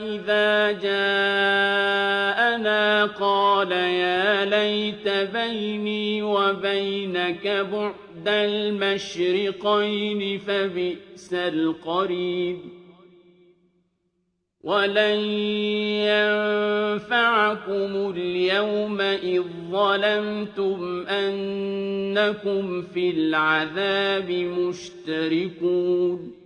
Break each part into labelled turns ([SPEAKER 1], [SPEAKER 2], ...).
[SPEAKER 1] إِذَا جَاءَنَا قَالَ يَا لَيْتَ بَيْنِي وَبَيْنَكَ بُعْدَ الْمَشْرِقَيْنِ فَبِئْسَ الْقَرِينُ وَلَن يَنفَعَكُمُ الْيَوْمَ إِذ ظَّلَمْتُمْ أَنَّكُمْ فِي الْعَذَابِ مُشْتَرِكُونَ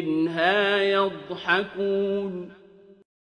[SPEAKER 1] مِّنْهَا يَضْحَكُونَ